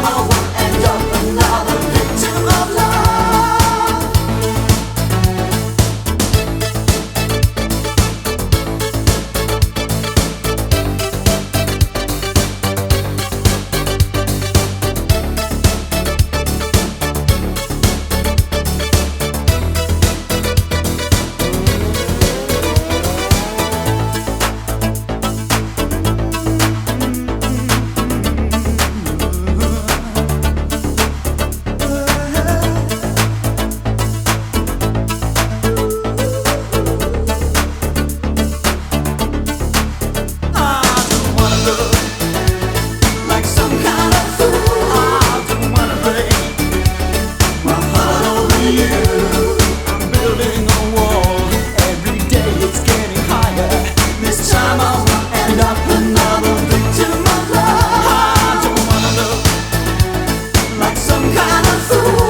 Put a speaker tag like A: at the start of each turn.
A: mama Ooh.